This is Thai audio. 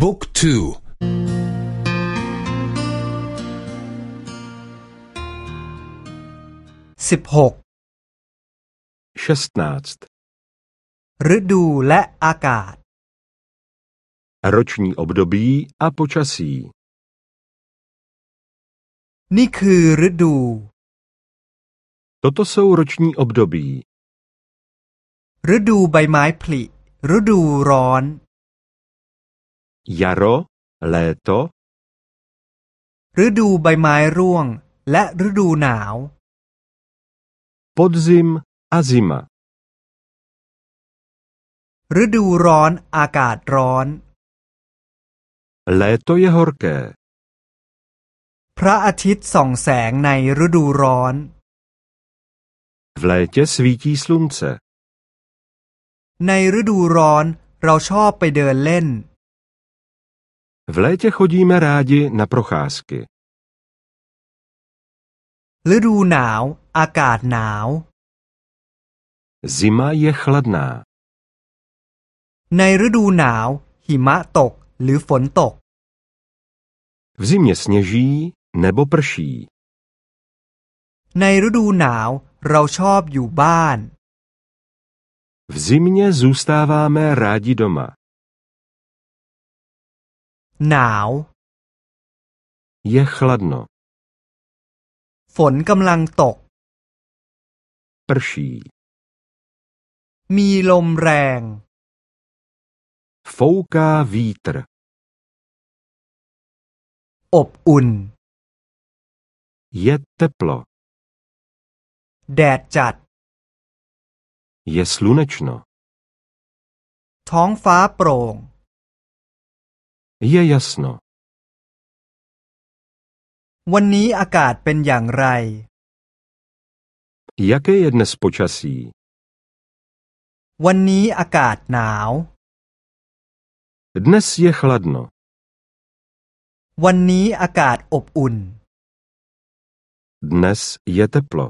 บุ๊กทูสิบหกฤดูและอากาศ roční období a počasí นี่คือฤดู Toto jsou roční období ฤดูใบไม้ผลิฤดูร้อน jaro léto ฤดูใบไม้ร่วง และฤดูหนาว podzim a zima ฤดูร้อนอากาศร้อน léto je horké พระอาทิตย์ส่องแสงในฤดูร้อน v létě svítí slunce ในฤดูร้อนเราชอบไปเดินเล่น V létě chodíme rádi na procházky. ฤดูหนาวอากาศหนาว Zima je chladná. ในฤดูหนาว หิมะตกหรือฝนตก V zimě sněží nebo prší. ในฤดูหนาวเราชอบอยู่บ้าน V zimě zůstáváme rádi doma. หนาว Je chladno. ฝนกำลังตก Prší. มีลมแรง Fouká vítr. อบอุ่น Je teplo. แดดจัด Je slunečno. ท้องฟ้าโปร่ง Je jasno. วันนี้อากาศเป็นอย่างไร Jaké je dnes počasí? วันนี้อากาศหนาว Dnes je chladno. วันนี้อากาศอบอุ่น Dnes je teplo.